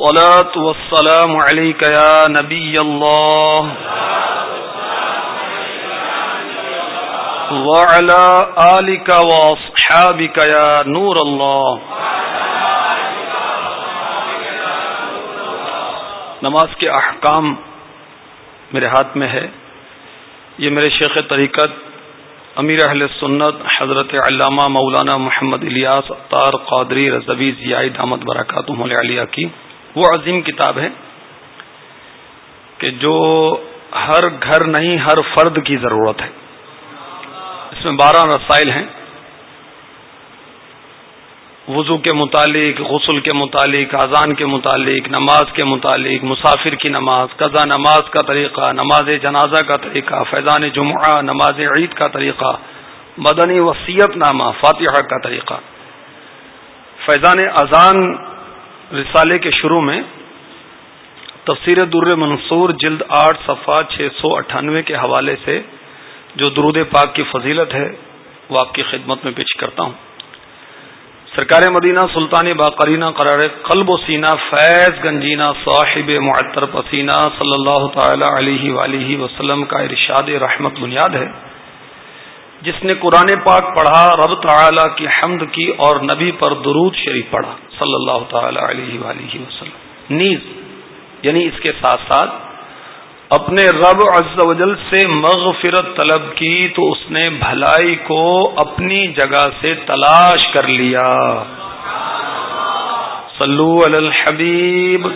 الصلاة والسلام عليك يا نبي الله. وعلى آلك وأصحابك يا نور الله. نماز کے احکام میرے ہاتھ میں ہے. یہ میرے شیخ طریقت امیر اہل سنت حضرت علامہ مولانا محمد الیاس اطار قادری رضوی ضیائی دامت برکات علیہ کی وہ عظیم کتاب ہے کہ جو ہر گھر نہیں، ہر فرد کی ضرورت ہے۔ اس میں بارہ رسائل ہیں۔ وضو کے متعلق، غسل کے متعلق، اذان کے متعلق، نماز کے متعلق، مسافر کی نماز، قضا نماز کا طریقہ، نماز جنازہ کا طریقہ، فیضان جمعہ، نماز عید کا طریقہ، مدنی وسیعت نامہ، فاتحہ کا طریقہ۔ فیضان اذان رسالے کے شروع میں تفسیر در منصور جلد آٹھ صفحہ چھ سو اٹھانوے کے حوالے سے جو درود پاک کی فضیلت ہے، وہ آپ کی خدمت میں پیش کرتا ہوں۔ سرکار مدینہ سلطانی باقرینہ قرار قلب و سینہ فیض گنجینہ صاحب معطر پسینہ صلی اللہ تعالی علیہ ولیہ وسلم کا ارشاد رحمت بنیاد ہے۔ جس نے قرآن پاک پڑھا، رب تعالی کی حمد کی اور نبی پر درود شریف پڑھا، صلی اللہ تعالی علیہ وآلہ وسلم۔ نیز یعنی اس کے ساتھ ساتھ اپنے رب عز و جل سے مغفرت طلب کی تو اس نے بھلائی کو اپنی جگہ سے تلاش کر لیا۔ صلو علی الحبیب۔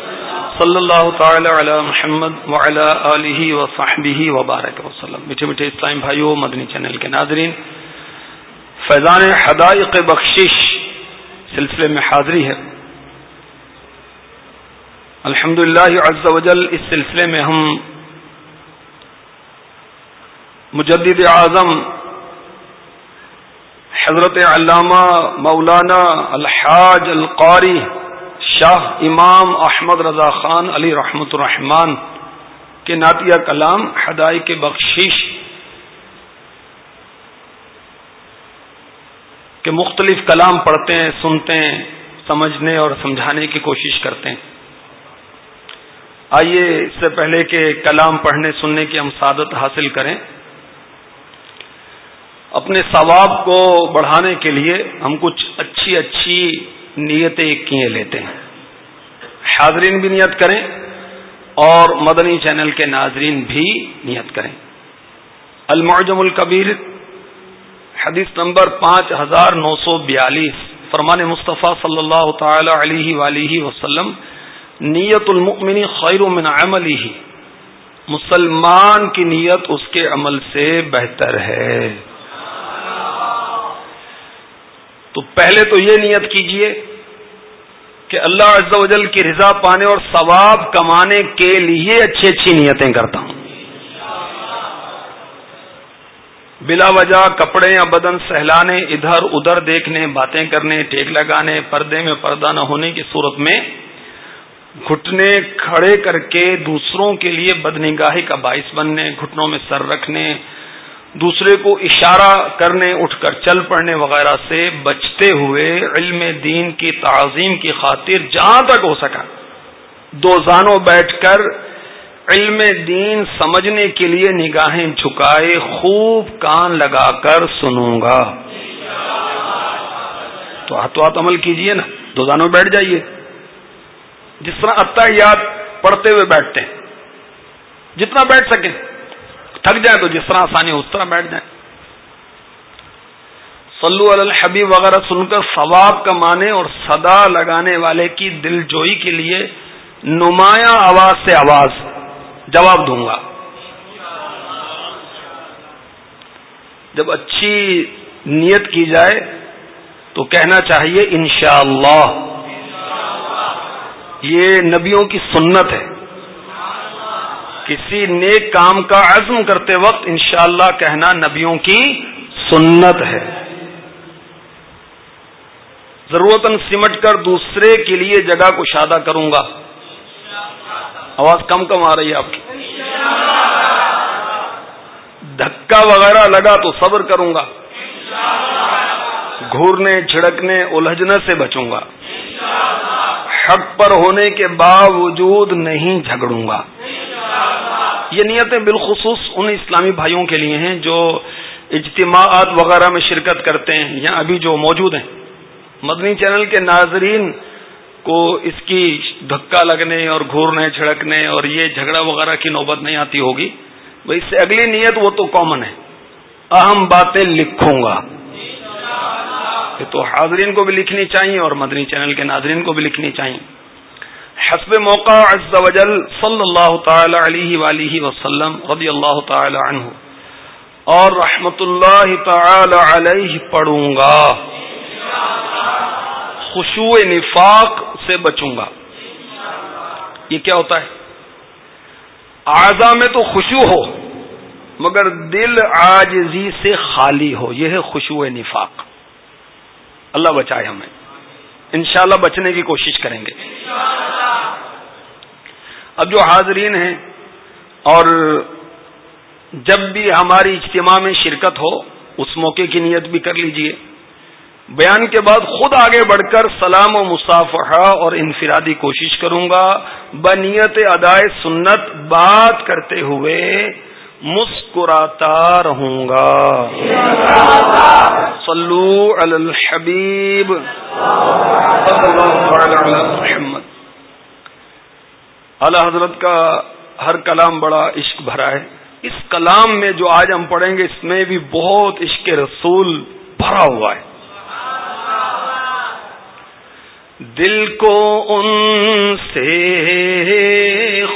صلی اللہ تعالی علی محمد وعلی آلہ وصحبہ وبارک وسلم۔ میٹھے میٹھے اسلام بھائیو مدنی چینل کے ناظرین، فیضان حدائق بخشش سلسلے میں حاضری ہے۔ الحمد للہ اس سلسلے میں ہم مجدد اعظم حضرت علامہ مولانا الحاج القاری شاہ امام احمد رضا خان علی رحمت الرحمان کے نعتیہ کلام ہدائی کے بخشش کے مختلف کلام پڑھتے ہیں، سنتے ہیں، سمجھنے اور سمجھانے کی کوشش کرتے ہیں۔ آئیے اس سے پہلے کہ کلام پڑھنے، سننے کی ہم سعادت حاصل کریں۔ اپنے ثواب کو بڑھانے کے لیے ہم کچھ اچھی اچھی نیتیں کیے لیتے ہیں۔ حاضرین بھی نیت کریں اور مدنی چینل کے ناظرین بھی نیت کریں۔ المعجم الکبیر، حدیث نمبر پانچ ہزار نو سو بیالیس، فرمان مصطفیٰ صلی اللہ تعالی علیہ ولیہ وسلم، نیت المؤمن خیر من عملی، مسلمان کی نیت اس کے عمل سے بہتر ہے۔ تو پہلے تو یہ نیت کیجیے کہ اللہ عز و جل کی رضا پانے اور ثواب کمانے کے لیے اچھی اچھی نیتیں کرتا ہوں۔ بلا وجہ کپڑے یا بدن سہلانے، ادھر ادھر دیکھنے، باتیں کرنے، ٹیک لگانے، پردے میں پردہ نہ ہونے کی صورت میں گھٹنے کھڑے کر کے دوسروں کے لیے بدنگاہی کا باعث بننے، گھٹنوں میں سر رکھنے دوسرے کو اشارہ کرنے، اٹھ کر چل پڑنے وغیرہ سے بچتے ہوئے علم دین کی تعظیم کی خاطر جہاں تک ہو سکا، دو زانوں بیٹھ کر علم دین سمجھنے کے لیے نگاہیں جھکائے، خوب کان لگا کر سنوں گا۔ تو ہاتھوں ہاتھ عمل کیجیے نا، دو زانوں بیٹھ جائیے۔ جس طرح اتحیات پڑھتے ہوئے بیٹھتے ہیں، جتنا بیٹھ سکیں۔ تھک جائیں تو جس طرح آسانی اس طرح بیٹھ جائیں۔ صلو علی الحبیب وغیرہ سن کر ثواب کمانے اور صدا لگانے والے کی دل جوئی کے لیے نمایاں آواز سے آواز۔ جواب دوں گا۔ جب اچھی نیت کی جائے تو کہنا چاہیے انشاءاللہ۔ اللہ یہ نبیوں کی سنت ہے۔ کسی نیک کام کا عزم کرتے وقت انشاءاللہ کہنا نبیوں کی سنت ہے۔ ضرورت سمٹ کر دوسرے کے لیے جگہ کو شادہ کروں گا۔ آواز کم کم آ رہی ہے آپ کی۔ دھکا وغیرہ لگا تو صبر کروں گا۔ گھورنے، چھڑکنے، الجھنے سے بچوں گا۔ حق پر ہونے کے باوجود نہیں جھگڑوں گا۔ یہ نیتیں بالخصوص ان اسلامی بھائیوں کے لیے ہیں جو اجتماعات وغیرہ میں شرکت کرتے ہیں یا ابھی جو موجود ہیں۔ مدنی چینل کے ناظرین کو اس کی دھکا لگنے اور گھورنے، چھڑکنے اور یہ جھگڑا وغیرہ کی نوبت نہیں آتی ہوگی۔ وہ اس سے اگلی نیت وہ تو کامن ہے۔ اہم باتیں لکھوں گا۔ یہ تو حاضرین کو بھی لکھنی چاہیے اور مدنی چینل کے ناظرین کو بھی لکھنی چاہیے۔ حسب موقع عز و جل صلی اللہ تعالی علیہ وآلہ وسلم رضی اللہ تعالی عنہ۔ اور رحمت اللہ تعالی علیہ پڑھوں گا۔ خوشو نفاق سے بچوں گا۔ یہ کیا ہوتا ہے؟ اعضا میں تو خوشو ہو، مگر دل آجزی سے خالی ہو۔ یہ ہے خوشو نفاق۔ اللہ بچائے ہمیں۔ انشاءاللہ بچنے کی کوشش کریں گے۔ اب جو حاضرین ہیں اور جب بھی ہماری اجتماع میں شرکت ہو، اس موقع کی نیت بھی کر لیجیے۔ بیان کے بعد خود آگے بڑھ کر سلام و مصافحہ اور انفرادی کوشش کروں گا۔ بنیت ادائے سنت بات کرتے ہوئے مسکراتا رہوں گا۔ صلو علی الحبیب۔ محمد اعلی حضرت کا ہر کلام بڑا عشق بھرا ہے۔ اس کلام میں جو آج ہم پڑھیں گے، اس میں بھی بہت عشق رسول بھرا ہوا ہے۔ دل کو ان سے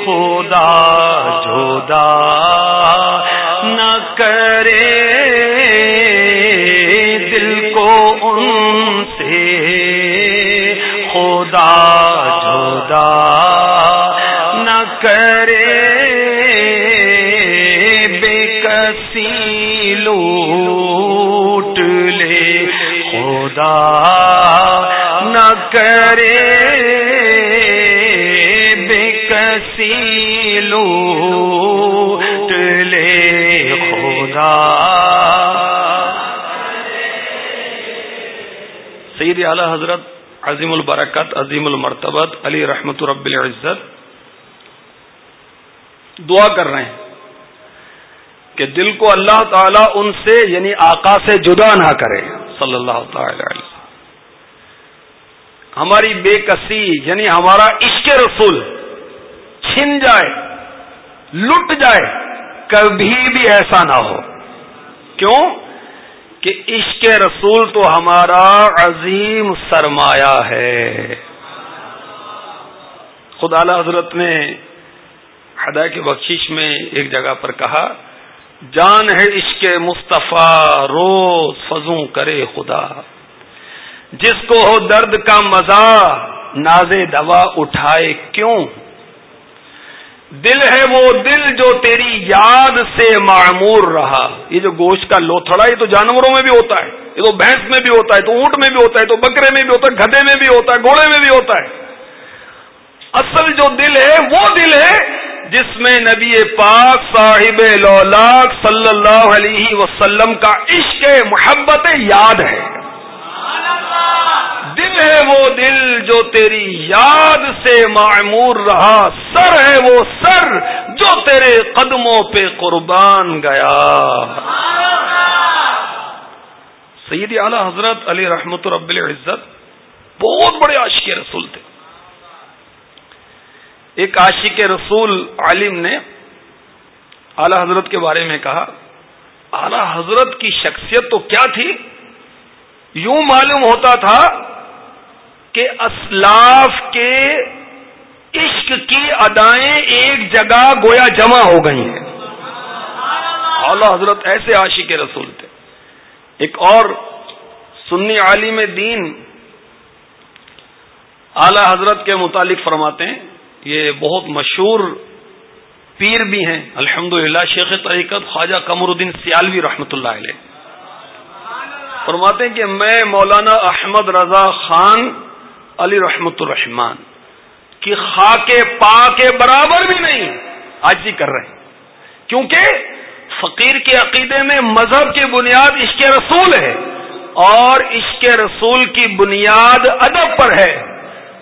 خدا جودا نہ کرے دل کو ان سے۔ خدا جودا نہ کرے بے کسی لوٹ لے۔ خدا نہ کرے لوٹ لے خدا۔ سید اعلی حضرت عظیم البرکت، عظیم المرتبت، علی رحمت رب العزت۔ دعا کر رہے ہیں کہ دل کو اللہ تعالی ان سے یعنی آقا سے جدا نہ کرے۔ صلی اللہ تعالی علیہ ہماری بے کسی یعنی ہمارا عشق رسول چھن جائے۔ لٹ جائے، کبھی بھی ایسا نہ ہو۔ کیوں؟ کہ عشق رسول تو ہمارا عظیم سرمایہ ہے۔ خدا حضرت نے ہدا کی بخشش میں ایک جگہ پر کہا، جان ہے عشق مصطفیٰ، روز فضوں کرے خدا۔ جس کو ہو درد کا مزہ ناز دوا اٹھائے کیوں؟ دل ہے وہ دل جو تیری یاد سے معمور رہا۔ یہ جو گوشت کا لوتھڑا یہ تو جانوروں میں بھی ہوتا ہے۔ یہ تو بھینس میں بھی ہوتا ہے تو اونٹ میں بھی ہوتا ہے تو بکرے میں بھی ہوتا ہے گدے میں بھی ہوتا ہے، گھوڑے میں بھی ہوتا ہے۔ اصل جو دل ہے، وہ دل ہے جس میں نبی پاک صاحب لولاک صلی اللہ علیہ وسلم کا عشق محبت یاد ہے۔ جو تیری یاد سے معمور رہا سر ہے وہ سر جو تیرے قدموں پہ قربان گیا۔ سید اعلی حضرت علی رحمت رب العزت بہت بڑے عاشق رسول تھے۔ ایک عاشق رسول عالم نے اعلی حضرت کے بارے میں کہا، اعلی حضرت کی شخصیت تو کیا تھی؟ یوں معلوم ہوتا تھا کہ اسلاف کے عشق کی ادائیں ایک جگہ گویا جمع ہو گئی ہیں۔ اعلی حضرت ایسے عاشق رسول تھے۔ ایک اور سنی عالم دین اعلی حضرت کے متعلق فرماتے ہیں۔ یہ بہت مشہور پیر بھی ہیں۔ الحمد شیخ طریقت خواجہ قمر الدین سیالوی رحمۃ اللہ علیہ۔ فرماتے ہیں کہ میں مولانا احمد رضا خان علی رحمت الرحمان کی خاک پا کے برابر بھی نہیں آج بھی کر رہے ہیں۔ کیونکہ فقیر کے عقیدے میں مذہب کی بنیاد عشق رسول ہے اور عشق رسول کی بنیاد ادب پر ہے۔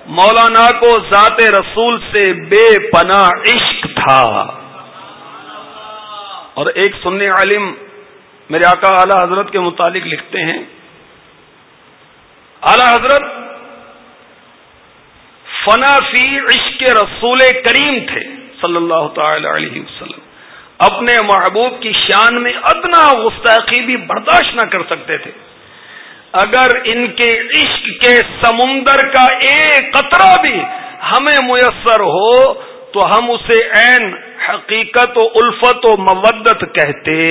مولانا کو ذات رسول سے بے پناہ عشق تھا۔ اور ایک سنی عالم میرے آقا اعلی حضرت کے متعلق لکھتے ہیں، اعلی حضرت فنا فی عشق رسول کریم تھے، صلی اللہ تعالی علیہ وسلم۔ اپنے محبوب کی شان میں ادنا گستاخی بھی برداشت نہ کر سکتے تھے۔ اگر ان کے عشق کے سمندر کا ایک قطرہ بھی ہمیں میسر ہو، تو ہم اسے عین، حقیقت و الفت و مودت کہتے۔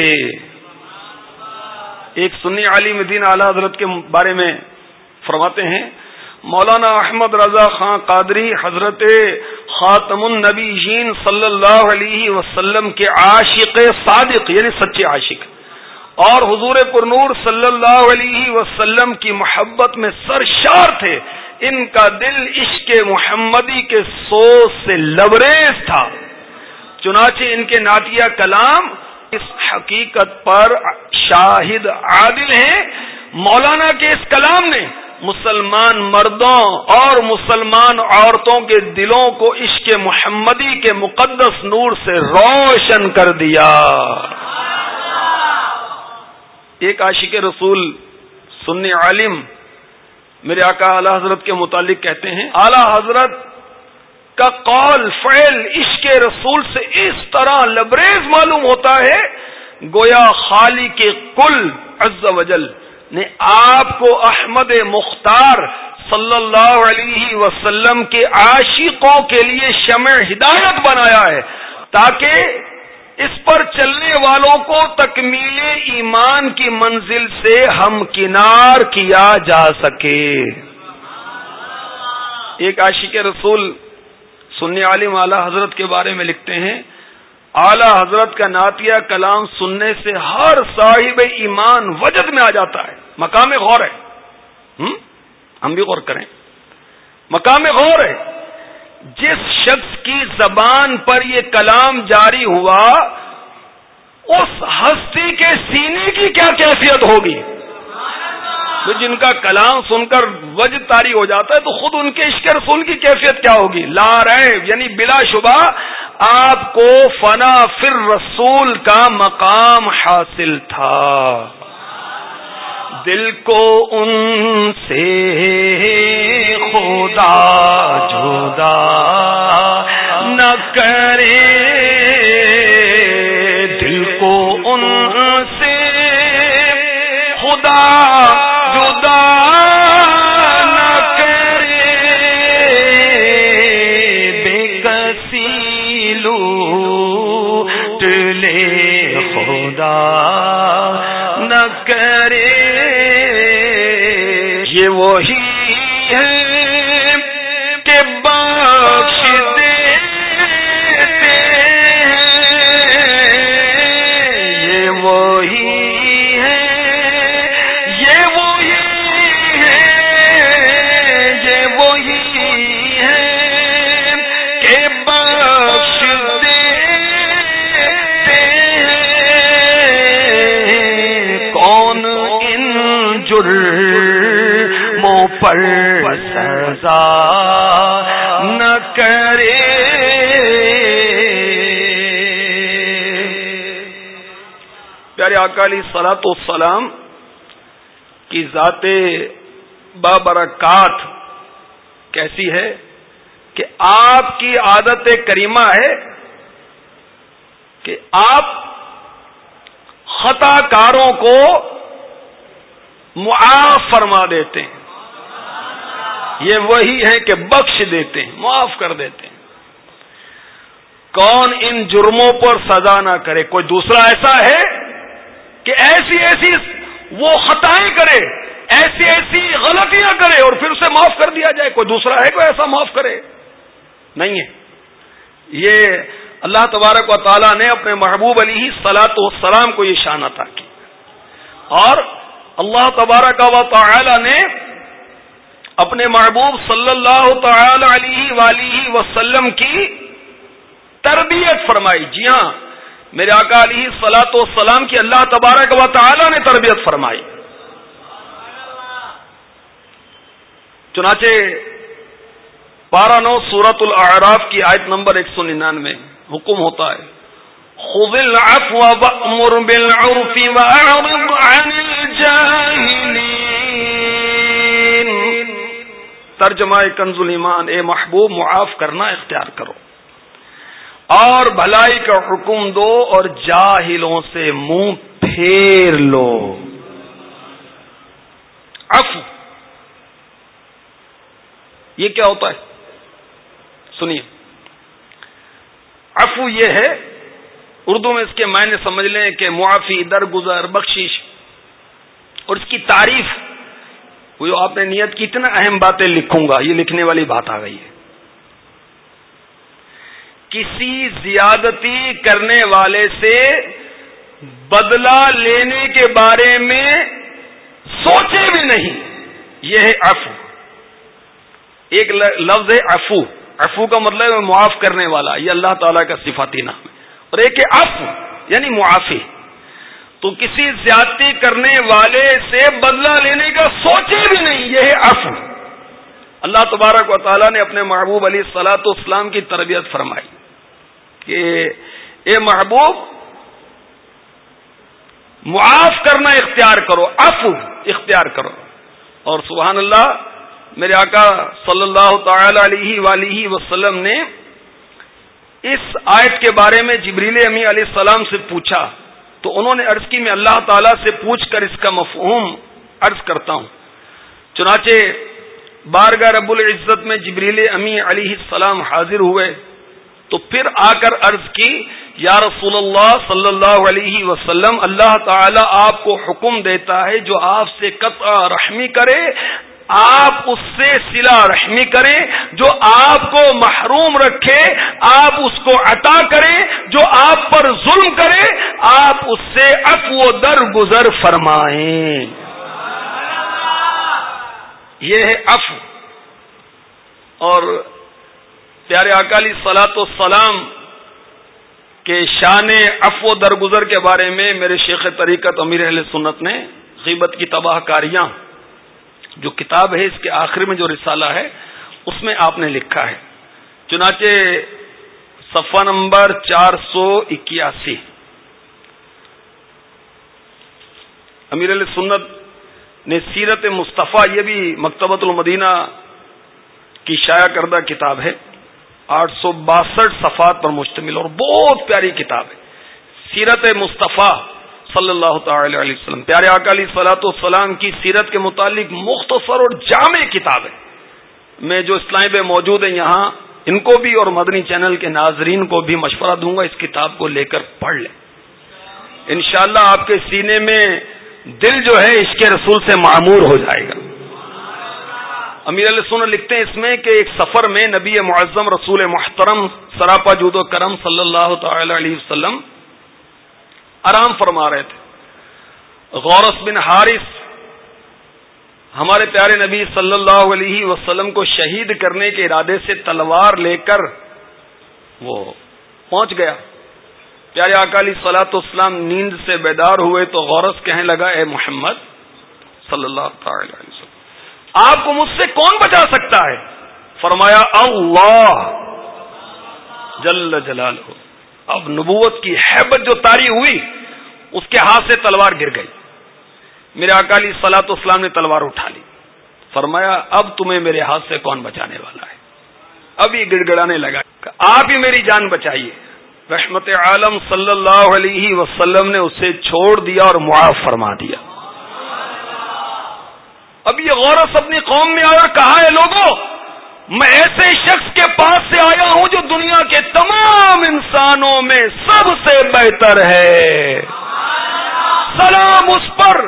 ایک سنی علی مدین اعلی حضرت کے بارے میں فرماتے ہیں مولانا احمد رضا خان قادری حضرت خاتم النبی جین صلی اللہ علیہ وسلم کے عاشق صادق یعنی سچے عاشق۔ اور حضور پرنور صلی اللہ علیہ وسلم کی محبت میں سرشار تھے۔ ان کا دل عشق محمدی کے سوز سے لبریز تھا۔ چنانچہ ان کے ناتیہ کلام اس حقیقت پر شاہد عادل ہیں۔ مولانا کے اس کلام نے مسلمان مردوں اور مسلمان عورتوں کے دلوں کو عشق محمدی کے مقدس نور سے روشن کر دیا۔ ایک عاشق رسول سنی عالم میرے آقا اعلی حضرت کے متعلق کہتے ہیں، اعلی حضرت کا قول، فعل عشق رسول سے اس طرح لبریز معلوم ہوتا ہے، گویا خالی کے کل عز وجل نے آپ کو احمد مختار صلی اللہ علیہ وسلم کے عاشقوں کے لیے شمع ہدایت بنایا ہے تاکہ اس پر چلنے والوں کو تکمیل ایمان کی منزل سے ہم کنار کیا جا سکے۔ ایک عاشق رسول سنی عالم اعلی حضرت کے بارے میں لکھتے ہیں۔ اعلی حضرت کا نعتیہ کلام سننے سے ہر صاحب ایمان وجد میں آ جاتا ہے۔ مقام غور ہے۔ ہم؟ بھی غور کریں۔ مقام غور ہے۔ جس شخص کی زبان پر یہ کلام جاری ہوا، اس ہستی کے سینے کی کیا کیفیت ہوگی؟ تو جن کا کلام سن کر وج تاری ہو جاتا ہے تو خود ان کے عشق رسول کی کیفیت کیا ہوگی؟ لا رہے یعنی بلا شبہ آپ کو فنا فر رسول کا مقام حاصل تھا۔ دل کو ان سے خدا جدا نہ کرے۔ دل کو ان سے خدا پر سزا نہ کرے۔ پیارے اکالی سلاط سلام کی ذات بابرکات کیسی ہے کہ آپ کی عادت کریمہ ہے کہ آپ خطا کاروں کو معاف فرما دیتے ہیں۔ یہ وہی ہے کہ بخش دیتے ہیں، معاف کر دیتے ہیں۔ کون ان جرموں پر سزا نہ کرے؟ کوئی دوسرا ایسا ہے کہ ایسی ایسی وہ خطائیں کرے، ایسی ایسی غلطیاں کرے اور پھر اسے معاف کر دیا جائے۔ کوئی دوسرا ہے کوئی ایسا معاف کرے؟ نہیں ہے۔ یہ اللہ تبارک و تعالیٰ نے اپنے محبوب علی سلاۃ والسلام کو یہ شان عطا کی۔ اور اللہ تبارک و تعالی نے اپنے محبوب صلی اللہ تعالی علیہ وسلم کی تربیت فرمائی۔ جی ہاں میرے آقا علی سلاۃ والسلام کی اللہ تبارک و تعالی نے تربیت فرمائی۔ چنانچہ بارہ نو سورت الاعراف کی آیت نمبر ایک سو ننانوے، حکم ہوتا ہے۔ خذ العفو وأمر بالعرف وأعرض عن الجاهلين ترجمہ کنز ایمان اے محبوب، معاف کرنا، اختیار کرو۔ اور بھلائی کا حکم دو اور جاہلوں سے منہ پھیر لو۔ عفو۔ یہ کیا ہوتا ہے؟ سنیے۔ افو یہ ہے اردو میں اس کے معنی سمجھ لیں کہ معافی، درگزر، بخشش۔ اور اس کی تعریف، وہ آپ نے نیت کی، اتنا اہم باتیں لکھوں گا، یہ لکھنے والی بات آ گئی ہے۔ کسی زیادتی کرنے والے سے بدلہ لینے کے بارے میں سوچے بھی نہیں۔ یہ ہے افو ایک لفظ ہے افو افو کا مطلب معاف کرنے والا، یہ اللہ تعالیٰ کا صفاتی نام ہے۔ اور ایک ہے اف یعنی معافی۔ تو کسی زیادتی کرنے والے سے بدلہ لینے کا سوچے بھی نہیں، یہ ہے اف اللہ تبارک و تعالیٰ نے اپنے محبوب علی سلاۃ اسلام کی تربیت فرمائی کہ اے محبوب، معاف کرنا اختیار کرو اف اختیار کرو۔ اور سبحان اللہ، میرے آقا صلی اللہ تعالی علیہ ولیہ وسلم نے اس آیت کے بارے میں جبریل امی علیہ السلام سے پوچھا، تو انہوں نے عرض کی، میں اللہ تعالی سے پوچھ کر اس کا مفہوم عرض کرتا ہوں۔ چنانچہ بارگاہ رب العزت میں جبریل امی علیہ السلام حاضر ہوئے، تو پھر آ کر عرض کی، یا رسول اللہ صلی اللہ علیہ وسلم، اللہ تعالی آپ کو حکم دیتا ہے جو آپ سے قطع رحمی کرے آپ اس سے سلا رحمی کریں، جو آپ کو محروم رکھے، آپ اس کو عطا کریں، جو آپ پر ظلم کرے آپ اس سے اف و در گزر فرمائیں۔ یہ ہے اف اور پیارے اکالی سلاط و سلام کے شان اف و درگزر کے بارے میں میرے شیخ طریقت امیر اہل سنت نے غیبت کی تباہ کاریاں جو کتاب ہے، اس کے آخر میں جو رسالہ ہے، اس میں آپ نے لکھا ہے۔ چنانچہ صفحہ نمبر چار سو اکیاسی۔ امیر علیہ سنت نے سیرت مصطفیٰ، یہ بھی مکتبۃ المدینہ کی شائع کردہ کتاب ہے۔ آٹھ سو باسٹھ صفات پر مشتمل اور بہت پیاری کتاب ہے۔ سیرت مصطفیٰ صلی اللہ تعالی علیہ وسلم۔ پیارے اکالی سلاۃ والسلام کی سیرت کے متعلق مختصر اور جامع کتاب ہے۔ میں جو اسلام پہ موجود ہیں یہاں، ان کو بھی اور مدنی چینل کے ناظرین کو بھی مشورہ دوں گا، اس کتاب کو لے کر پڑھ لیں۔ انشاءاللہ اللہ آپ کے سینے میں دل جو ہے اس کے رسول سے معمور ہو جائے گا۔ امیر علیہ سن لکھتے ہیں اس میں کہ ایک سفر میں نبی معظم رسول محترم سراپا جود و کرم صلی اللہ تعالی علیہ وسلم آرام فرما رہے تھے۔ غورس بن حارث ہمارے پیارے نبی صلی اللہ علیہ وسلم کو شہید کرنے کے ارادے سے تلوار لے کر وہ پہنچ گیا۔ پیارے اکالی سلاۃ اسلام نیند سے بیدار ہوئے تو غورس کہنے لگا، اے محمد صلی اللہ تعالی علیہ وسلم، آپ کو مجھ سے کون بچا سکتا ہے؟ فرمایا، اللہ جل جلال ہو اب نبوت کی حیبت جو تاری ہوئی، اس کے ہاتھ سے تلوار گر گئی۔ میرے اکالی سلاط اسلام نے تلوار اٹھا لی۔ فرمایا، اب تمہیں میرے ہاتھ سے کون بچانے والا ہے؟ اب یہ گڑ گڑانے لگا۔ آپ ہی میری جان بچائیے۔ رحمت عالم صلی اللہ علیہ وسلم نے اسے چھوڑ دیا اور معاف فرما دیا۔ اب یہ غورت اپنی قوم میں آیا، کہا ہے لوگوں، میں ایسے شخص کے پاس سے آیا ہوں جو دنیا کے تمام انسانوں میں سب سے بہتر ہے۔ سلام اس پر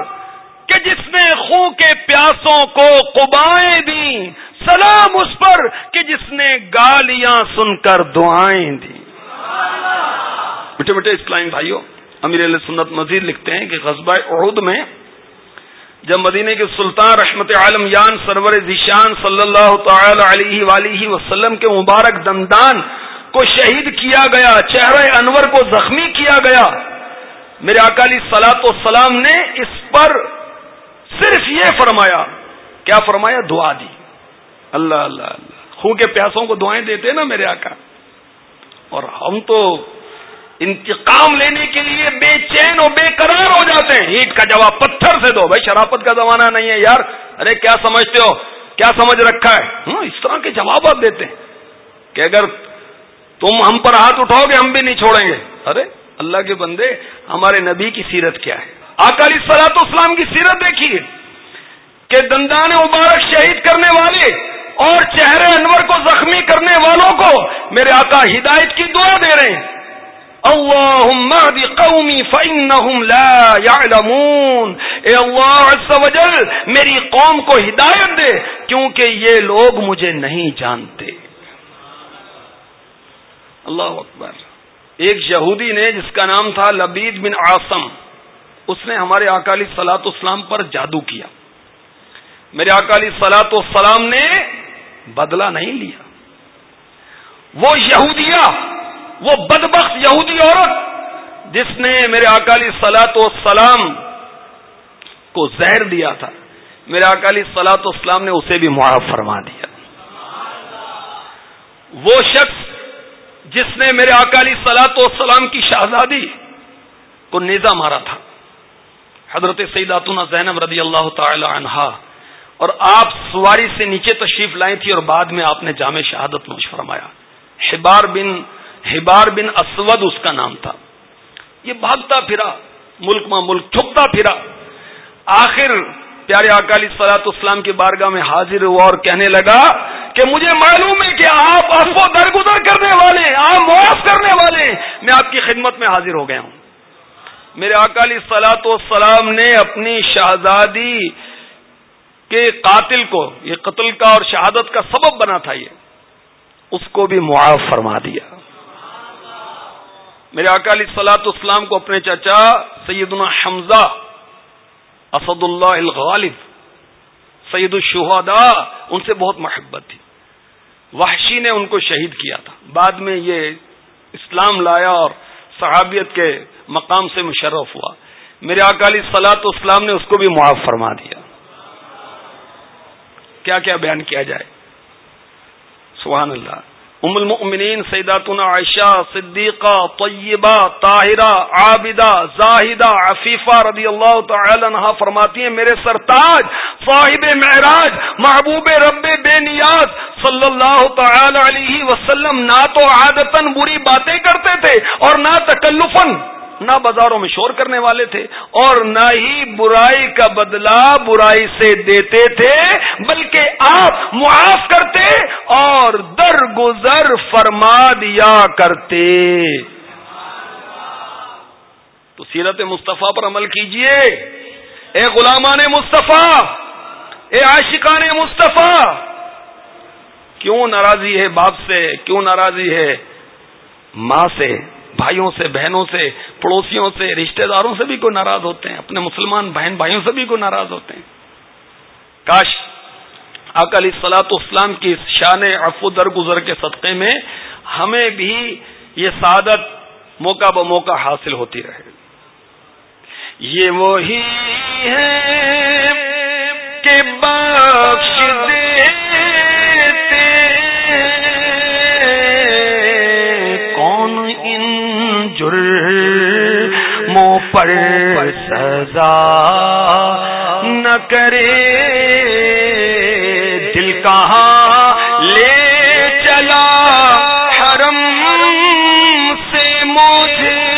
کہ جس نے خوں کے پیاسوں کو قبائیں دی سلام اس پر کہ جس نے گالیاں سن کر دعائیں دی بیٹے بیٹے اسلام بھائیوں امیر علیہ سنت مزید لکھتے ہیں کہ قصبہ عہد میں جب مدینے کے سلطان رحمت عالم یان سرور ذیشان صلی اللہ تعالی علیہ ولیہ وسلم کے مبارک دندان کو شہید کیا گیا، چہرہ انور کو زخمی کیا گیا۔ میرے اکالی سلاط و سلام نے اس پر صرف یہ فرمایا، کیا فرمایا؟ دعا دی۔ اللہ اللہ اللہ۔ خون کے پیاسوں کو دعائیں دیتے نا میرے آقا۔ اور ہم تو انتقام لینے کے لیے بے چین اور بے قرار ہو جاتے ہیں۔ اینٹ کا جواب پتھر سے دو۔ بھائی، شرافت کا زمانہ نہیں ہے یار۔ ارے، کیا سمجھتے ہو؟ کیا سمجھ رکھا ہے؟ ہاں، اس طرح کے جوابات دیتے ہیں کہ اگر تم ہم پر ہاتھ اٹھاؤ گے، ہم بھی نہیں چھوڑیں گے۔ ارے، اللہ کے بندے، ہمارے نبی کی سیرت کیا ہے؟ اکالی سلاط اسلام کی سیرت دیکھیے کہ دندان مبارک شہید کرنے والے اور چہرے انور کو زخمی کرنے والوں کو میرے آقا ہدایت کی دعا دے رہے ہیں۔ اللہ قومی لا يعلمون اے اللہ عز و جل، میری قوم کو ہدایت دے، کیونکہ یہ لوگ مجھے نہیں جانتے۔ اللہ اکبر۔ ایک یہودی نے جس کا نام تھا لبید بن آسم اس نے ہمارے اکالی سلاط اسلام پر جادو کیا۔ میرے اکالی سلاط اسلام نے بدلہ نہیں لیا۔ وہ یہودیا وہ بدبخت یہودی عورت جس نے میرے اکالی سلاط و سلام کو زہر دیا تھا، میرے اکالی سلاط اسلام نے اسے بھی معاف فرما دیا۔ وہ شخص جس نے میرے اکالی سلاط و کی شہزادی کو نیزا مارا تھا۔ حضرت سیداتنا زینب رضی اللہ تعالی عنہا۔ اور آپ سواری سے نیچے تشریف لائی تھی اور بعد میں آپ نے جامع شہادت نوش فرمایا۔ ہبار بن ہبار بن اسود اس کا نام تھا۔ یہ بھاگتا پھرا، ملک میں ملک، چھپتا پھرا۔ آخر پیارے اکالی سلاط اسلام کی بارگاہ میں حاضر ہوا اور کہنے لگا کہ مجھے معلوم ہے کہ آپ افو درگزر کرنے والے آپ معاف کرنے والے میں آپ کی خدمت میں حاضر ہو گیا ہوں۔ میرے اکالی سلاط و سلام نے اپنی شہزادی کے قاتل کو، یہ قتل کا اور شہادت کا سبب بنا تھا یہ، اس کو بھی معاف فرما دیا۔ میرے اکالی سلاط اسلام کو اپنے چچا سیدنا حمزہ اسد اللہ الغالب، سید الشہداء، ان سے بہت محبت تھی۔ وحشی نے ان کو شہید کیا تھا۔ بعد میں یہ اسلام لایا اور صحابیت کے مقام سے مشرف ہوا۔ میرے اکالی سلاط اسلام نے اس کو بھی معاف فرما دیا۔ کیا کیا بیان کیا جائے؟ سبحان اللہ۔ ام المؤمنین سیداتنا عائشہ صدیقہ طیبہ طاہرہ عابدہ زاہدہ عفیفہ رضی اللہ تعالی عنہ فرماتی ہیں، میرے سرتاج، صاحب معراج، محبوب رب بے نیاز، صلی اللہ تعالی علیہ وسلم، نہ تو عادتن بری باتیں کرتے تھے اور نہ تکلفن نہ بازاروں میں شور کرنے والے تھے اور نہ ہی برائی کا بدلہ برائی سے دیتے تھے، بلکہ آپ معاف کرتے اور در گزر فرما دیا کرتے۔ تو سیرت مصطفیٰ پر عمل کیجیے۔ اے غلامان مصطفیٰ، اے عاشقان مصطفیٰ، کیوں ناراضی ہے باپ سے؟ کیوں ناراضی ہے ماں سے؟ بھائیوں سے، بہنوں سے، پڑوسیوں سے، رشتہ داروں سے بھی کوئی ناراض ہوتے ہیں، اپنے مسلمان بہن بھائیوں سے بھی کوئی ناراض ہوتے ہیں۔ کاش اکلی سلاط اسلام کی شان افو درگزر کے صدقے میں ہمیں بھی یہ سعادت موقع ب موقع حاصل ہوتی رہے۔ یہ وہی ہے کہ بخش پر سزا نہ کرے۔ دل کہاں لے چلا؟ حرم سے مجھے۔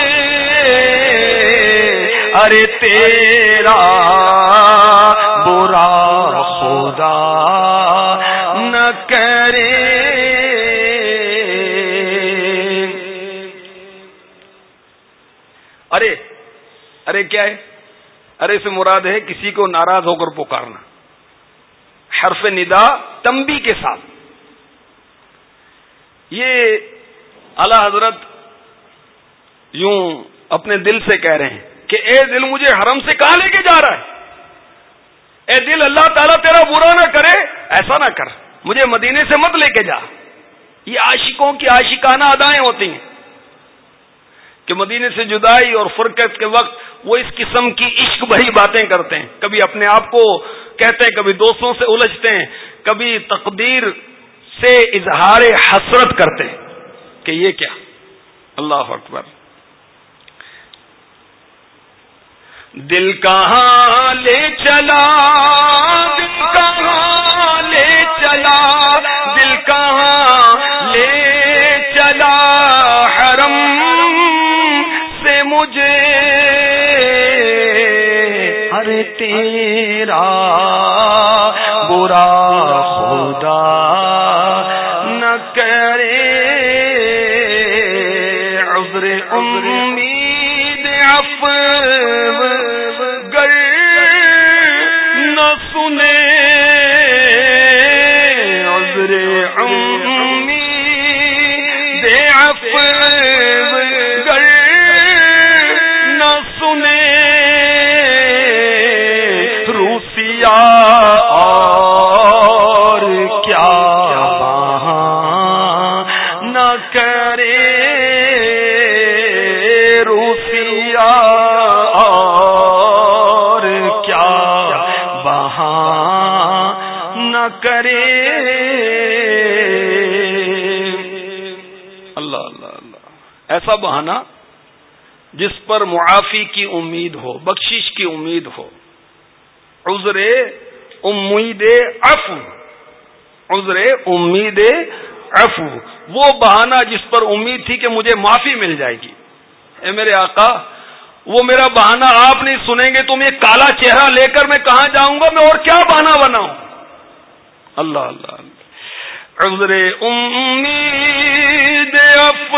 ارے تیرا برا خدا نہ کرے ارے کیا ہے؟ ارے سے مراد ہے کسی کو ناراض ہو کر پکارنا۔ حرف ندا تمبی کے ساتھ۔ یہ اعلی حضرت یوں اپنے دل سے کہہ رہے ہیں کہ اے دل مجھے حرم سے کہاں لے کے جا رہا ہے؟ اے دل اللہ تعالیٰ تیرا برا نہ کرے، ایسا نہ کر، مجھے مدینے سے مت لے کے جا۔ یہ عاشقوں کی عاشقانہ ادائیں ہوتی ہیں۔ کہ مدینے سے جدائی اور فرقت کے وقت وہ اس قسم کی عشق بھری باتیں کرتے ہیں۔ کبھی اپنے آپ کو کہتے ہیں، کبھی دوستوں سے الجھتے ہیں، کبھی تقدیر سے اظہار حسرت کرتے ہیں کہ یہ کیا؟ اللہ اکبر۔ دل کہاں لے چلا، دل کہاں لے چلا؟ اللہ ایسا بہانا جس پر معافی کی امید ہو، بخشش کی امید ہو۔ عذر امید افو عذر امید افو وہ بہانہ جس پر امید تھی کہ مجھے معافی مل جائے گی۔ اے میرے آقا، وہ میرا بہانہ آپ نہیں سنیں گے، تم یہ کالا چہرہ لے کر میں کہاں جاؤں گا؟ میں اور کیا بہانہ بناؤں؟ اللہ اللہ عذر امید اف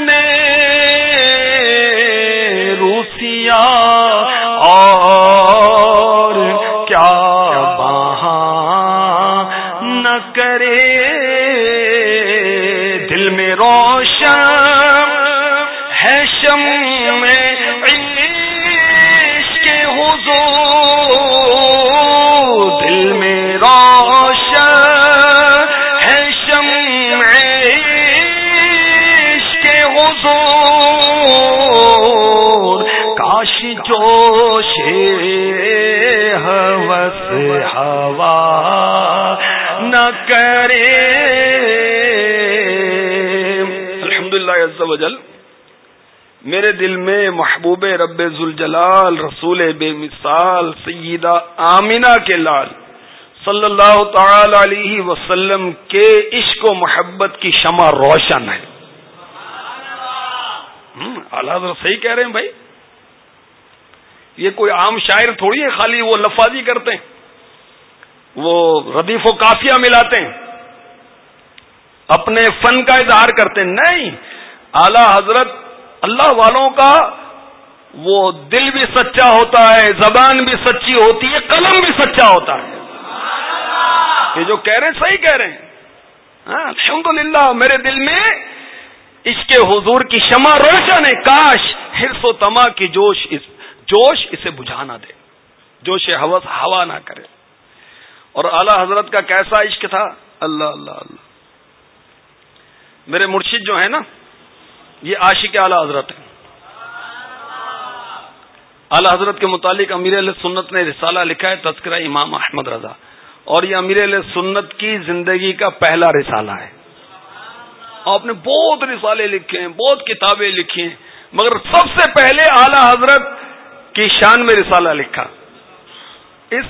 نے سنے روسیا میرے دل میں محبوب رب ذوالجلال، رسول بے مثال، سیدہ آمینہ کے لال صلی اللہ تعالی علیہ وسلم کے عشق و محبت کی شمع روشن ہے۔ اللہ صحیح کہہ رہے ہیں بھائی۔ یہ کوئی عام شاعر تھوڑی ہے خالی، وہ لفاظی کرتے ہیں۔ وہ ردیف و کافیہ ملاتے ہیں۔ اپنے فن کا اظہار کرتے ہیں۔ نہیں، اعلی حضرت اللہ والوں کا وہ دل بھی سچا ہوتا ہے، زبان بھی سچی ہوتی ہے، قلم بھی سچا ہوتا ہے۔ یہ جو کہہ رہے ہیں، صحیح کہہ رہے ہیں۔ ہاں الحمد میرے دل میں اس کے حضور کی شمع روشن ہے۔ کاش ہرس و تما کی جوش اس، جوش اسے بجھا نہ دے۔ جوش حوث ہوا نہ کرے۔ اور اعلی حضرت کا کیسا عشق تھا۔ اللہ اللہ اللہ۔ میرے مرشد جو ہے نا یہ عاشق اعلی حضرت ہے اعلی حضرت کے متعلق امیر علیہ سنت نے رسالہ لکھا ہے، تذکرہ امام احمد رضا۔ اور یہ امیر علیہ سنت کی زندگی کا پہلا رسالہ ہے۔ آپ نے بہت رسالے لکھے ہیں، بہت کتابیں لکھی ہیں، مگر سب سے پہلے اعلی حضرت کی شان میں رسالہ لکھا۔ اس،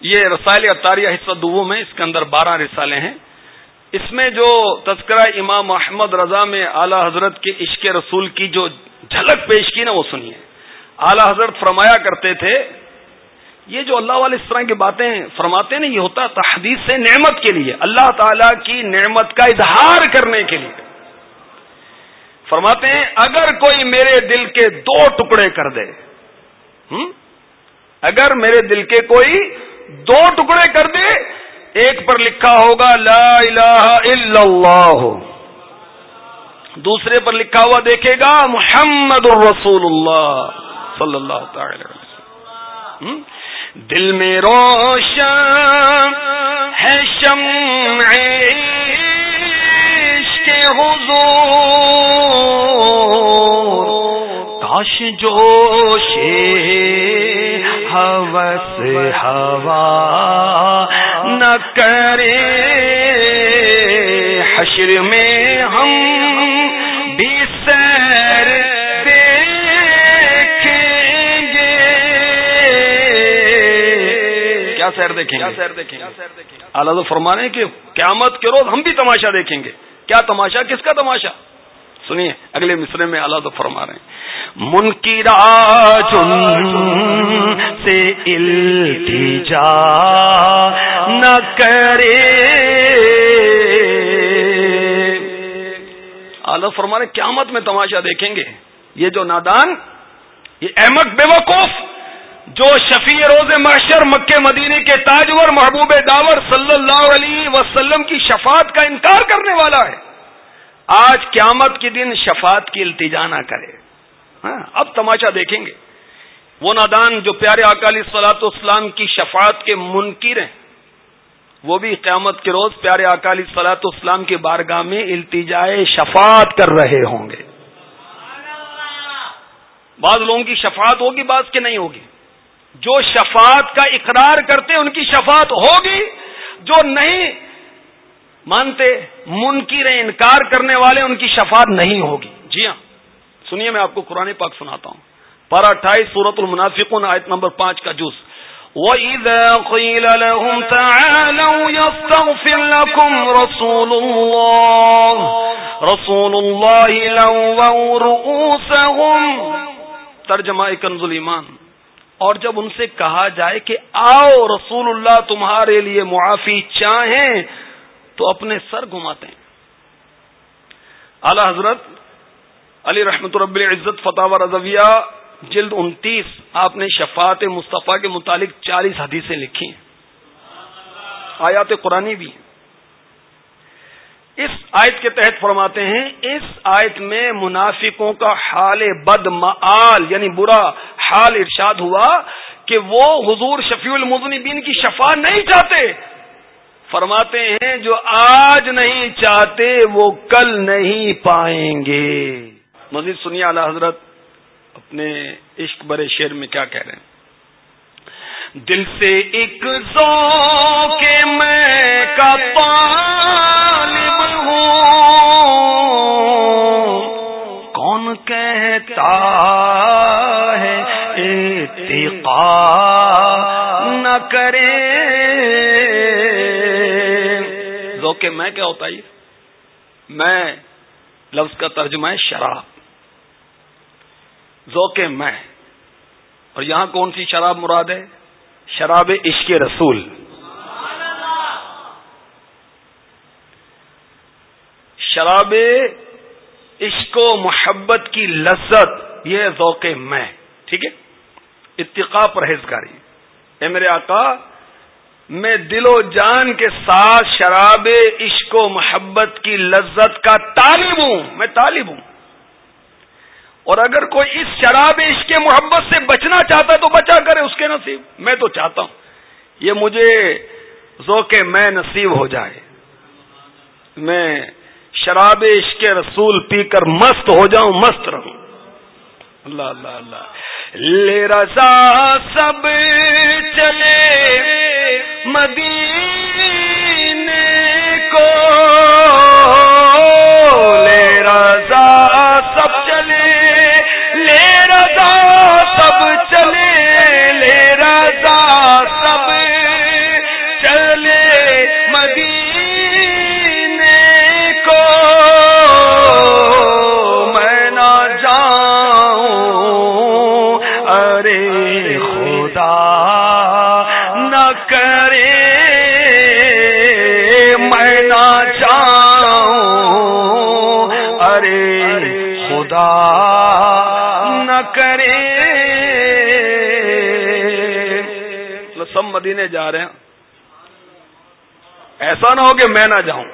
یہ رسائل اطاریہ حصہ دو میں اس کے اندر بارہ رسالے ہیں۔ اس میں جو تذکرہ امام محمد رضا میں اعلی حضرت کے عشق رسول کی جو جھلک پیش کی نا، وہ سنیے۔ اعلی حضرت فرمایا کرتے تھے، یہ جو اللہ والے اس طرح کی باتیں فرماتے نا یہ ہوتا تحدیث سے نعمت کے لیے، اللہ تعالی کی نعمت کا اظہار کرنے کے لیے۔ فرماتے ہیں، اگر کوئی میرے دل کے دو ٹکڑے کر دے اگر میرے دل کے کوئی دو ٹکڑے کر دے ایک پر لکھا ہوگا لا الہ الا اللہ۔ دوسرے پر لکھا ہوا دیکھے گا محمد الرسول اللہ صلی اللہ تعالی وسلم۔ دل میں روشن ہے شم کے کاش جوش ہوس ہوا۔ کرے حشر میں ہم بھی سیر دیکھیں گے۔ کیا سیر دیکھیں گے؟ اللہ تو فرمانے کہ قیامت کے روز ہم بھی تماشا دیکھیں گے۔ کیا تماشا؟ کس کا تماشا؟ سنیے، اگلے مصرے میں اللہ تو فرما رہے ہیں۔ منکرا سے التجا نہ کرے۔ اللہ فرما رہے قیامت میں تماشا دیکھیں گے۔ یہ جو نادان، یہ احمد بے وقوف، جو شفیع روز محشر مکے مدینے کے تاجور محبوب داور صلی اللہ علیہ وسلم کی شفاعت کا انکار کرنے والا ہے۔ آج قیامت کے دن شفاعت کی التجا نہ کرے۔ ہاں، اب تماشا دیکھیں گے۔ وہ نادان جو پیارے اکالی سلاط اسلام کی شفاعت کے منکر ہیں، وہ بھی قیامت کے روز پیارے اکالی سلاط اسلام کی بارگاہ میں التجائے شفاعت کر رہے ہوں گے۔ بعض لوگوں کی شفاعت ہوگی، بعض کے نہیں ہوگی۔ جو شفاعت کا اقرار کرتے ان کی شفاعت ہوگی۔ جو نہیں مانتے، منکر انکار کرنے والے، ان کی شفاعت نہیں ہوگی۔ جی ہاں۔ سنیے میں آپ کو قرآن پاک سناتا ہوں۔ پارا اٹھائیس سورت المنافقون، آیت نمبر پانچ کا جوس وَإِذَا قِيلَ لَهُمْ تَعَالَوْا يَسْتَغْفِرْ لَكُمْ رَسُولُ اللَّهِ رَسُولُ اللَّهِ لَوَّوْ رُؤُوسَهُمْ ترجمہ کنز ایمان اور جب ان سے کہا جائے کہ آؤ رسول اللہ تمہارے لیے معافی چاہیں، تو اپنے سر گھماتے ہیں۔ اعلی حضرت علی رحمت رب العزت فتح و رضویہ، جلد انتیس، آپ نے شفاعت مصطفیٰ کے متعلق چالیس حدیثیں لکھی ہیں۔ آیات قرآن بھی ہیں۔ اس آیت کے تحت فرماتے ہیں، اس آیت میں منافقوں کا حال بد معال یعنی برا حال ارشاد ہوا کہ وہ حضور شفیع المذنبین کی شفا نہیں چاہتے۔ فرماتے ہیں، جو آج نہیں چاہتے، وہ کل نہیں پائیں گے۔ مزید سنیے اعلی حضرت اپنے عشق برے شیر میں کیا کہہ رہے ہیں۔ دل سے ایک زو کے میں کا طالب ہوں۔ کون کہتا ہے اتقا نہ کرے۔ ذوق میں کیا ہوتا ہے؟ میں لفظ کا ترجمہ ہے شراب۔ ذوق میں۔ اور یہاں کون سی شراب مراد ہے؟ شراب عشق رسول۔ شراب عشق و محبت کی لذت، یہ ذوق میں۔ ٹھیک ہے؟ اتقا پرہیزگاری۔ اے میرے آقا، میں دل و جان کے ساتھ شراب عشق و محبت کی لذت کا طالب ہوں۔ میں طالب ہوں۔ اور اگر کوئی اس شراب عشق محبت سے بچنا چاہتا تو بچا کرے اس کے نصیب۔ میں تو چاہتا ہوں۔ یہ مجھے ذوق میں نصیب ہو جائے۔ میں شراب عشق رسول پی کر مست ہو جاؤں، مست رہوں۔ اللہ اللہ اللہ۔ لے رضا سب چلے، مدینے مدینے جا رہے ہیں۔ ایسا نہ ہو کہ میں نہ جاؤں۔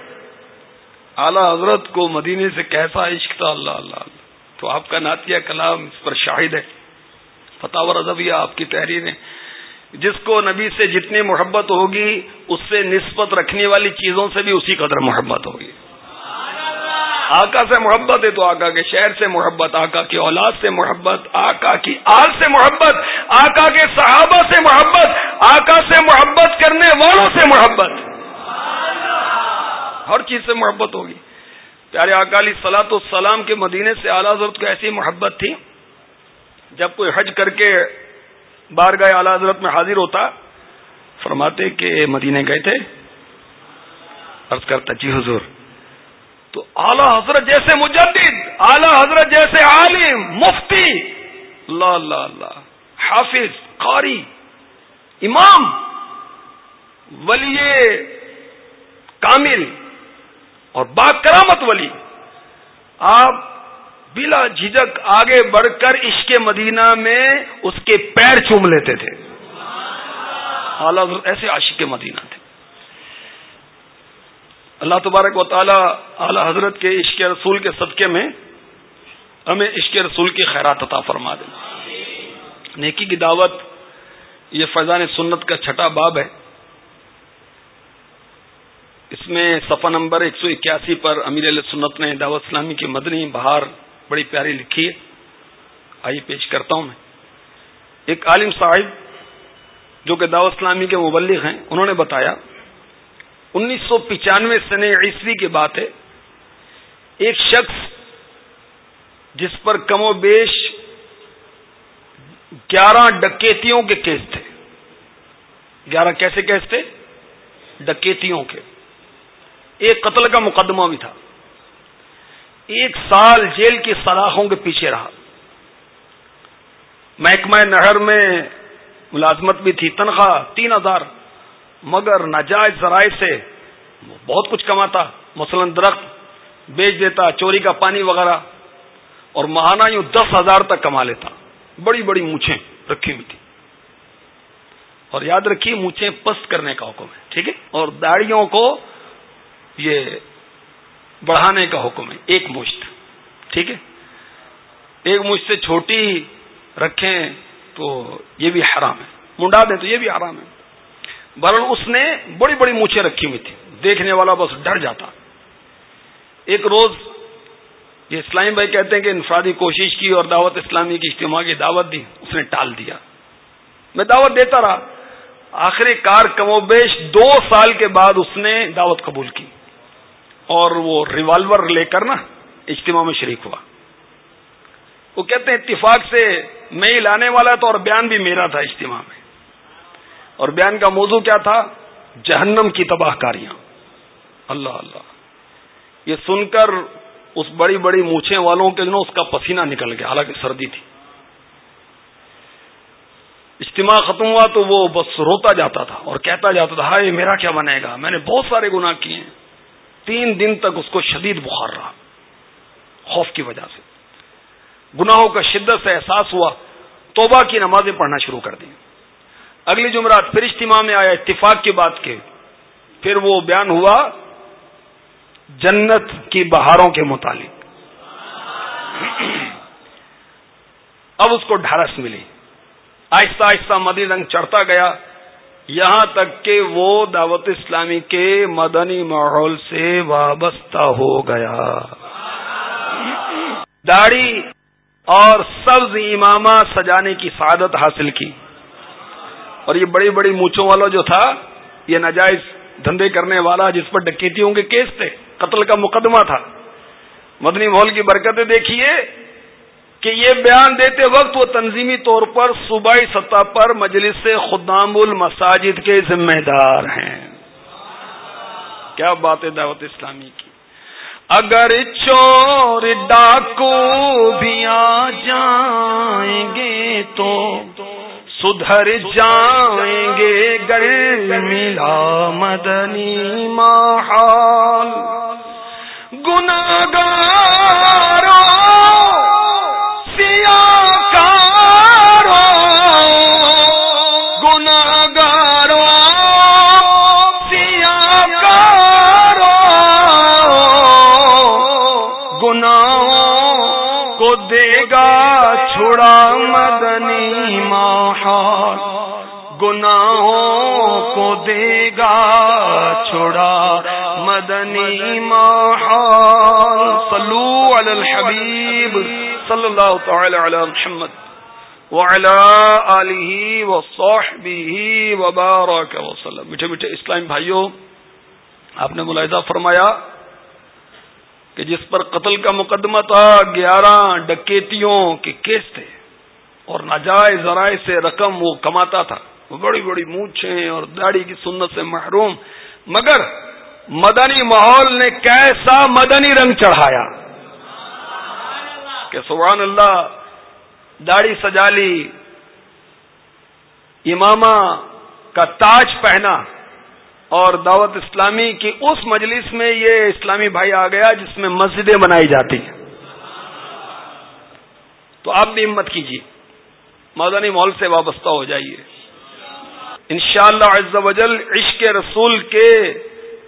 اعلی حضرت کو مدینے سے کیسا عشق تھا، اللہ اللہ تو آپ کا نعتیہ کلام اس پر شاہد ہے۔ فتح و رضویہ آپ کی تحریر ہے۔ جس کو نبی سے جتنی محبت ہوگی، اس سے نسبت رکھنے والی چیزوں سے بھی اسی قدر محبت ہوگی۔ آقا سے محبت ہے تو آقا کے شہر سے محبت، آقا کی اولاد سے محبت، آقا کی آل سے محبت، آقا کے صحابہ سے محبت، آقا سے محبت کرنے والوں سے محبت۔ ہر چیز سے محبت ہوگی۔ پیارے اکالی سلاط السلام کے مدینے سے اعلیٰ حضرت کو ایسی محبت تھی، جب کوئی حج کر کے بار گئے اعلی حضرت میں حاضر ہوتا، فرماتے کہ مدینے گئے تھے؟ عرض کرتا جی حضور۔ تو اعلی حضرت جیسے مجدد، اعلی حضرت جیسے عالم، مفتی اللہ اللہ اللہ حافظ، قاری، امام، ولی کامل اور با کرامت ولی۔ آپ بلا جھجک آگے بڑھ کر عشق مدینہ میں اس کے پیر چوم لیتے تھے۔ اعلی حضرت، ایسے عاشق مدینہ۔ اللہ تبارک و تعالی اعلی حضرت کے عشق رسول کے صدقے میں ہمیں عشق رسول کی خیرات عطا فرما دیں نیکی کی دعوت، یہ فیضان سنت کا چھٹا باب ہے۔ اس میں صفحہ نمبر ایک سو اکیاسی پر امیر علیہ سنت نے دعوت اسلامی کی مدنی بہار بڑی پیاری لکھی ہے۔ آئیے پیش کرتا ہوں میں۔ ایک عالم صاحب جو کہ دعوت اسلامی کے مبلغ ہیں، انہوں نے بتایا انیس سو پچانوے سن عیسوی کی بات ہے۔ ایک شخص جس پر کم و بیش گیارہ ڈکیتیوں کے کیس تھے۔ گیارہ کیسے کیس تھے؟ ڈکیتیوں کے۔ ایک قتل کا مقدمہ بھی تھا۔ ایک سال جیل کی سلاخوں کے پیچھے رہا۔ محکمہ نہر میں ملازمت بھی تھی۔ تنخواہ تین ہزار۔ مگر ناجائز ذرائع سے بہت کچھ کماتا، مثلا درخت بیچ دیتا، چوری کا پانی وغیرہ، اور ماہانہ یوں دس ہزار تک کما لیتا۔ بڑی بڑی مونچھیں رکھی ہوئی تھی۔ اور یاد رکھیے، مونچھیں پست کرنے کا حکم ہے، ٹھیک ہے؟ اور داڑیوں کو یہ بڑھانے کا حکم ہے، ایک مشت ٹھیک ہے؟ ایک مشت سے چھوٹی رکھیں تو یہ بھی حرام ہے، منڈا دیں تو یہ بھی حرام ہے۔ برن اس نے بڑی بڑی مونچھیں رکھی ہوئی تھی دیکھنے والا بس ڈر جاتا۔ ایک روز یہ اسلامی بھائی کہتے ہیں کہ انفرادی کوشش کی اور دعوت اسلامی کی اجتماع کی دعوت دی، اس نے ٹال دیا۔ میں دعوت دیتا رہا۔ آخری کار کم و بیش دو سال کے بعد اس نے دعوت قبول کی۔ اور وہ ریوالور لے کر نا اجتماع میں شریک ہوا۔ وہ کہتے ہیں، اتفاق سے میں ہی لانے والا تھا اور بیان بھی میرا تھا اجتماع میں۔ اور بیان کا موضوع کیا تھا؟ جہنم کی تباہ کاریاں۔ اللہ اللہ۔ یہ سن کر اس بڑی بڑی مونچھے والوں کے دنوں اس کا پسینہ نکل گیا، حالانکہ سردی تھی۔ اجتماع ختم ہوا تو وہ بس روتا جاتا تھا اور کہتا جاتا تھا، ہائے، میرا کیا بنے گا؟ میں نے بہت سارے گناہ کیے ہیں۔ تین دن تک اس کو شدید بخار رہا، خوف کی وجہ سے۔ گناہوں کا شدت سے احساس ہوا، توبہ کی نمازیں پڑھنا شروع کر دی اگلی جمعرات پھر اجتماع میں آیا، اتفاق کی بات کے، پھر وہ بیان ہوا جنت کی بہاروں کے متعلق۔ اب اس کو ڈھارس ملی۔ آہستہ آہستہ مدی رنگ چڑھتا گیا۔ یہاں تک کہ وہ دعوت اسلامی کے مدنی ماحول سے وابستہ ہو گیا۔ داڑھی اور سبز امامہ سجانے کی سعادت حاصل کی۔ اور یہ بڑی بڑی مونچھوں والا جو تھا، یہ ناجائز دھندے کرنے والا جس پر ڈکیتیوں کے کیس تھے۔ قتل کا مقدمہ تھا۔ مدنی ماحول کی برکتیں دیکھیے کہ یہ بیان دیتے وقت وہ تنظیمی طور پر صوبائی سطح پر مجلس سے خدام المساجد کے ذمہ دار ہیں۔ کیا بات ہے دعوت اسلامی کی؟ اگر چور ڈاکو بھی آ جائیں گے تو سدھر جائیں گے گر ملا مدنی ماحول۔ گناگارو سیاکارو گناگارو سیاکارو گناہوں کو دے گا چھڑا مدنی گناہوں کو دے گا، چھوڑا مدنی ماحول۔ صلو علی الحبیب صلی اللہ تعالی علی محمد وعلى آله وصحبه وبارك وسلم میٹھے میٹھے اسلام بھائیوں، آپ نے ملاحظہ فرمایا کہ جس پر قتل کا مقدمہ تھا، گیارہ ڈکیتیوں کے کیس تھے اور ناجائز ذرائع سے رقم وہ کماتا تھا۔ بڑی بڑی مونچھیں اور داڑھی کی سنت سے محروم۔ مگر مدنی ماحول نے کیسا مدنی رنگ چڑھایا۔ کہ سبحان اللہ، داڑھی سجا لی، امامہ کا تاج پہنا اور دعوت اسلامی کی اس مجلس میں یہ اسلامی بھائی آ گیا جس میں مسجدیں بنائی جاتی ہیں۔ تو آپ بھی ہمت کیجیے مدنی ماحول سے وابستہ ہو جائیے۔ انشاءاللہ شاء اللہ وجل عشق رسول کے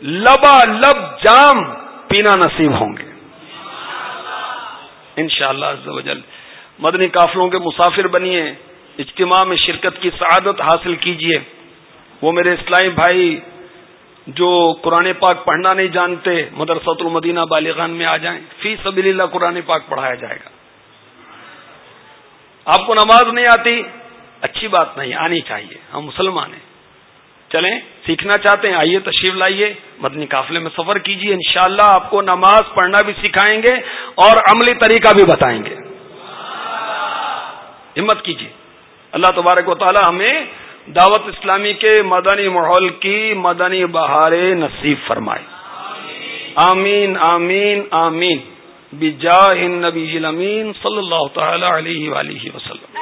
لبا لب جام پینا نصیب ہوں گے۔ انشاءاللہ شاء اللہ وجل مدنی قافلوں کے مسافر بنیے، اجتماع میں شرکت کی سعادت حاصل کیجیے۔ وہ میرے اسلامی بھائی جو قرآن پاک پڑھنا نہیں جانتے، مدرسۃ المدینہ بالغان میں آ جائیں، فی سبیل اللہ قرآن پاک پڑھایا جائے گا۔ آپ کو نماز نہیں آتی اچھی بات نہیں، آنی چاہیے۔ ہم مسلمان ہیں۔ چلیں، سیکھنا چاہتے ہیں، آئیے تشریف لائیے۔ مدنی قافلے میں سفر کیجیے، انشاءاللہ آپ کو نماز پڑھنا بھی سکھائیں گے اور عملی طریقہ بھی بتائیں گے۔ ہمت کیجیے۔ اللہ تبارک و تعالی ہمیں دعوت اسلامی کے مدنی ماحول کی مدنی بہار نصیب فرمائے۔ آمین آمین آمین۔ بجاہ النبی امین صلی اللہ تعالی علیہ وآلہ وسلم۔